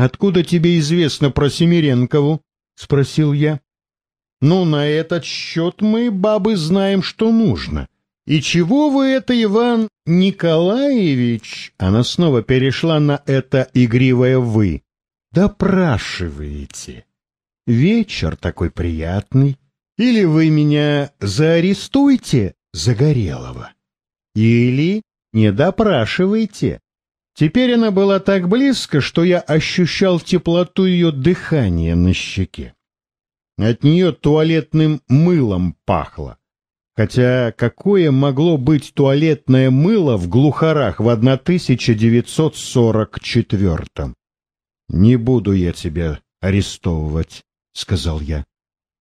Откуда тебе известно про Семиренкову? спросил я. Ну, на этот счет мы, бабы, знаем, что нужно. И чего вы это, Иван Николаевич? Она снова перешла на это игривое «вы». Допрашиваете. Вечер такой приятный. Или вы меня заарестуете, Загорелого, или не допрашивайте. Теперь она была так близко, что я ощущал теплоту ее дыхания на щеке. От нее туалетным мылом пахло. Хотя какое могло быть туалетное мыло в глухарах в 1944-м? «Не буду я тебя арестовывать», — сказал я.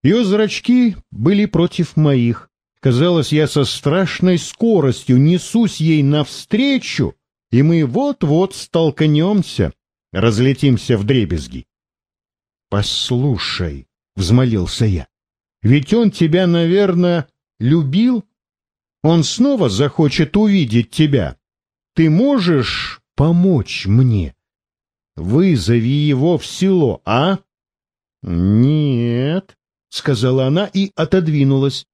Ее зрачки были против моих. Казалось, я со страшной скоростью несусь ей навстречу, и мы вот-вот столкнемся, разлетимся в дребезги. «Послушай», — взмолился я, — «ведь он тебя, наверное, любил? Он снова захочет увидеть тебя. Ты можешь помочь мне? Вызови его в село, а?» «Нет», — сказала она и отодвинулась.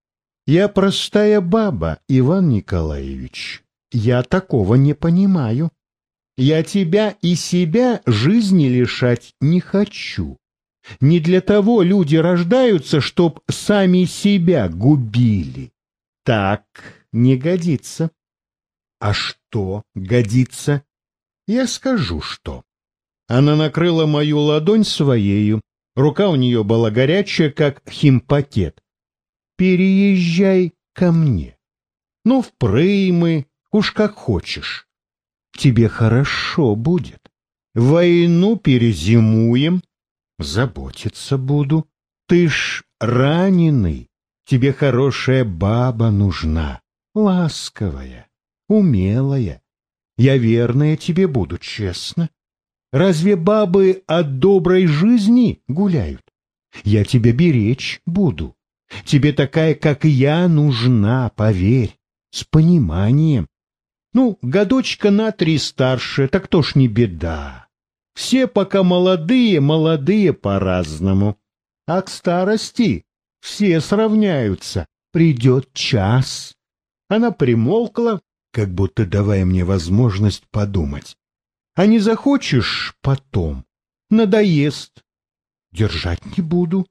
Я простая баба, Иван Николаевич. Я такого не понимаю. Я тебя и себя жизни лишать не хочу. Не для того люди рождаются, чтоб сами себя губили. Так не годится. А что годится? Я скажу, что. Она накрыла мою ладонь своею. Рука у нее была горячая, как химпакет переезжай ко мне. Ну, в Прымы, уж как хочешь. Тебе хорошо будет. Войну перезимуем, заботиться буду. Ты ж раненый, тебе хорошая баба нужна, ласковая, умелая. Я верная тебе буду, честно. Разве бабы от доброй жизни гуляют? Я тебя беречь буду. Тебе такая, как я, нужна, поверь, с пониманием. Ну, годочка на три старше, так то ж не беда. Все пока молодые, молодые по-разному. А к старости все сравняются. Придет час. Она примолкла, как будто давая мне возможность подумать. А не захочешь потом? Надоест. Держать не буду.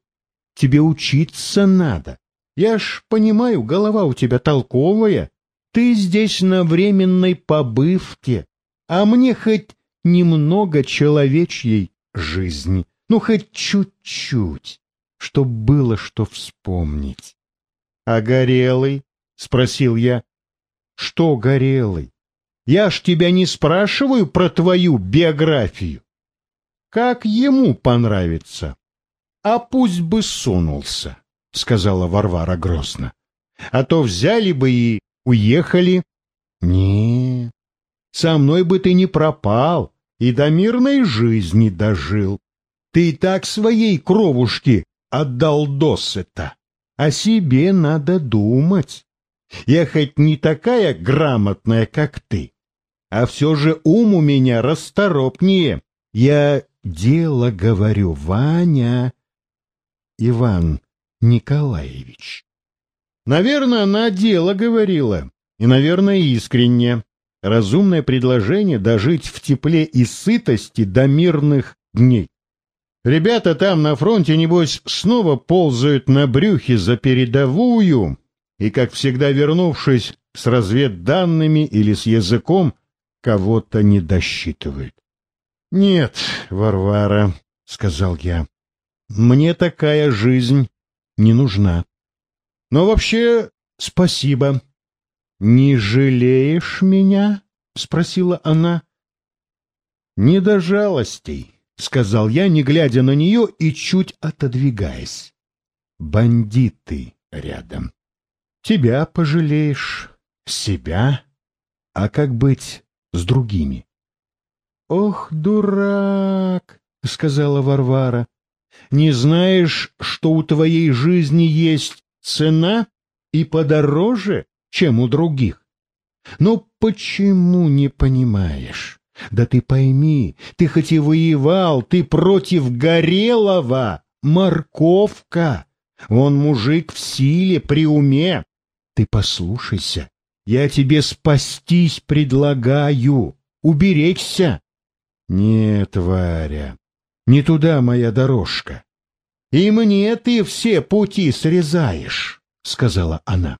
Тебе учиться надо. Я ж понимаю, голова у тебя толковая. Ты здесь на временной побывке, а мне хоть немного человечьей жизни, ну хоть чуть-чуть, чтоб было что вспомнить. — А горелый? — спросил я. — Что горелый? Я ж тебя не спрашиваю про твою биографию. Как ему понравится? А пусть бы сунулся, — сказала Варвара грозно. А то взяли бы и уехали. Не, со мной бы ты не пропал и до мирной жизни дожил. Ты и так своей кровушке отдал досыта. О себе надо думать. Я хоть не такая грамотная, как ты, а все же ум у меня расторопнее. Я дело говорю, Ваня, Иван Николаевич. Наверное, она дело говорила, и, наверное, искренне. Разумное предложение дожить в тепле и сытости до мирных дней. Ребята там на фронте, небось, снова ползают на брюхе за передовую, и, как всегда вернувшись с разведданными или с языком, кого-то не досчитывают. — Нет, Варвара, — сказал я, мне такая жизнь не нужна. Но вообще спасибо. Не жалеешь меня? спросила она. Не до жалостей, сказал я, не глядя на нее и чуть отодвигаясь. Бандиты рядом. Тебя пожалеешь, себя, а как быть с другими? Ох, дурак, сказала Варвара. Не знаешь, что у твоей жизни есть цена и подороже, чем у других? Но почему не понимаешь? Да ты пойми, ты хоть и воевал, ты против Горелого, морковка. Он мужик в силе, при уме. Ты послушайся, я тебе спастись предлагаю, уберечься. Нет, Варя, не туда моя дорожка. И мне ты все пути срезаешь, — сказала она.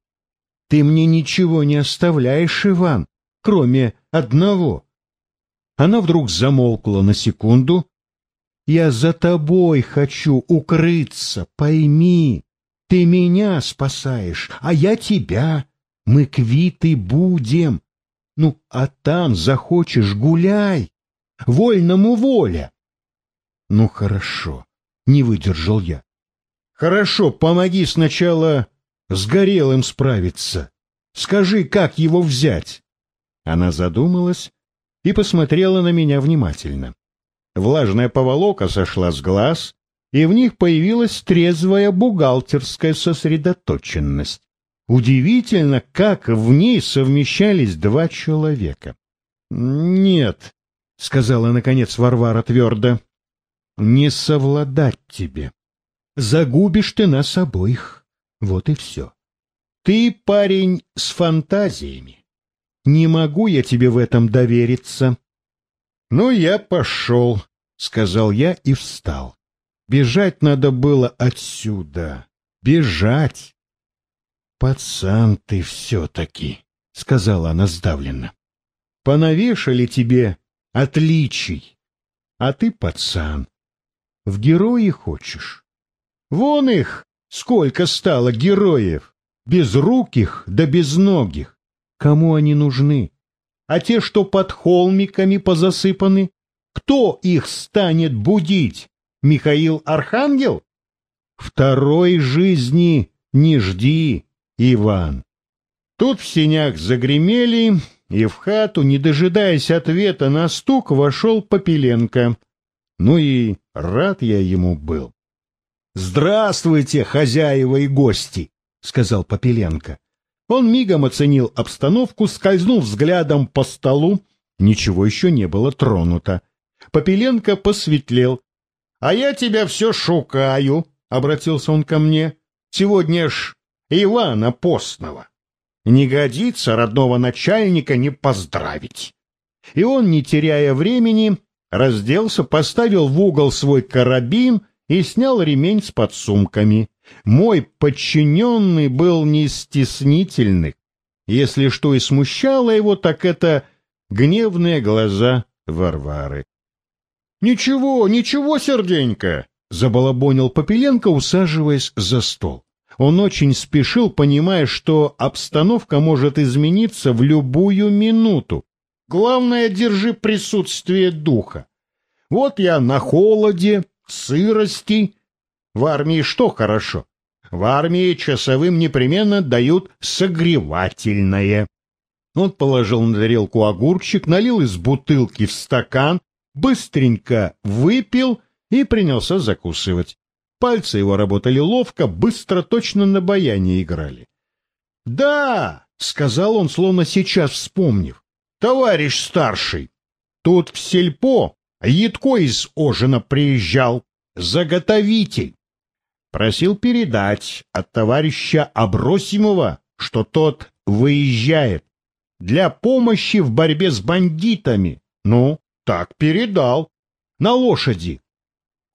Ты мне ничего не оставляешь, Иван, кроме одного. Она вдруг замолкла на секунду. Я за тобой хочу укрыться, пойми. Ты меня спасаешь, а я тебя. Мы квиты будем. Ну, а там захочешь — гуляй. Вольному воля. Ну, хорошо, не выдержал я. Хорошо, помоги сначала с Горелым справиться. Скажи, как его взять? Она задумалась и посмотрела на меня внимательно. Влажная поволока сошла с глаз, и в них появилась трезвая бухгалтерская сосредоточенность. Удивительно, как в ней совмещались два человека. — Нет, — сказала, наконец, Варвара твердо, — не совладать тебе. Загубишь ты нас обоих. Вот и все. Ты парень с фантазиями. Не могу я тебе в этом довериться. — Ну, я пошел, — сказал я и встал. Бежать надо было отсюда. Бежать. — Пацан ты все-таки, — сказала она сдавленно. — Понавешали тебе отличий, а ты пацан. В герои хочешь? Вон их сколько стало героев, безруких да безногих. Кому они нужны? А те, что под холмиками позасыпаны, кто их станет будить? Михаил Архангел? Второй жизни не жди, Иван. Тут в сенях загремели, и в хату, не дожидаясь ответа на стук, вошел Попеленко. Ну и рад я ему был. «Здравствуйте, хозяева и гости!» — сказал Попеленко. Он мигом оценил обстановку, скользнул взглядом по столу. Ничего еще не было тронуто. Попеленко посветлел. — А я тебя все шукаю, — обратился он ко мне. — Сегодня ж Ивана Постного. Не годится родного начальника не поздравить. И он, не теряя времени, разделся, поставил в угол свой карабин — и снял ремень с подсумками. Мой подчиненный был не стеснительный. Если что и смущало его, так это гневные глаза Варвары. — Ничего, ничего, серденько! — забалабонил Попеленко, усаживаясь за стол. Он очень спешил, понимая, что обстановка может измениться в любую минуту. Главное, держи присутствие духа. Вот я на холоде, сырости. В армии что хорошо? В армии часовым непременно дают согревательное. Он положил на тарелку огурчик, налил из бутылки в стакан, быстренько выпил и принялся закусывать. Пальцы его работали ловко, быстро, точно на баяне играли. — Да, — сказал он, словно сейчас вспомнив, — товарищ старший, тут в сельпо Едко из Ожина приезжал, заготовитель. Просил передать от товарища Абросимова, что тот выезжает для помощи в борьбе с бандитами. Ну, так передал. На лошади.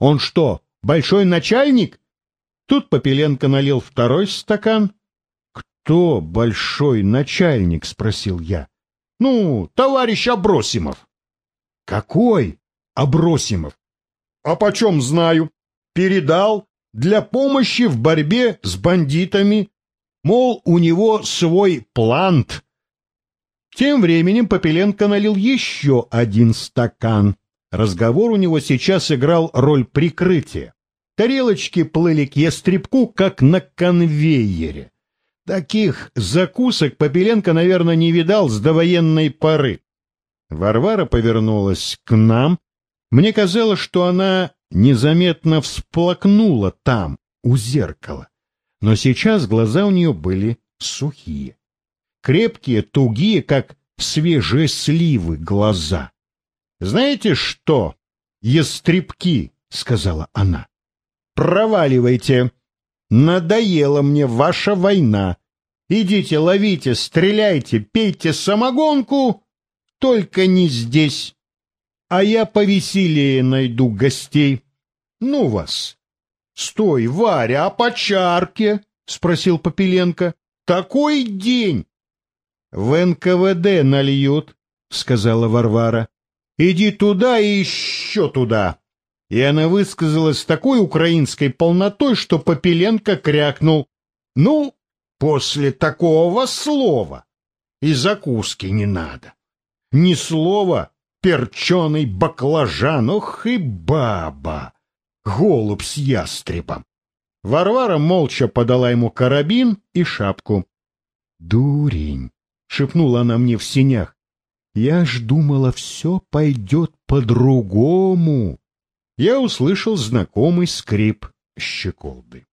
Он что, большой начальник? Тут Попеленко налил второй стакан. «Кто большой начальник?» — спросил я. «Ну, товарищ Абросимов». «Какой?» Абросимов. А почем знаю? Передал для помощи в борьбе с бандитами. Мол, у него свой плант. Тем временем Попеленко налил еще один стакан. Разговор у него сейчас играл роль прикрытия. Тарелочки плыли к ястребку, как на конвейере. Таких закусок Попеленко, наверное, не видал с довоенной поры. Варвара повернулась к нам, мне казалось, что она незаметно всплакнула там, у зеркала. Но сейчас глаза у нее были сухие. Крепкие, тугие, как свежие сливы глаза. Знаете что, ястребки, — сказала она, — проваливайте. Надоела мне ваша война. Идите, ловите, стреляйте, пейте самогонку, только не здесь. А я повеселее найду гостей. Ну вас. Стой, Варя, а по чарке? — спросил Попеленко. Такой день! В НКВД нальют, — сказала Варвара. Иди туда и еще туда. И она высказалась с такой украинской полнотой, что Попеленко крякнул. Ну, после такого слова и закуски не надо. Ни слова перченый баклажан, ох и баба, голубь с ястребом. Варвара молча подала ему карабин и шапку. «Дурень!» — шепнула она мне в синях. «Я ж думала, все пойдет по-другому!» Я услышал знакомый скрип щеколды.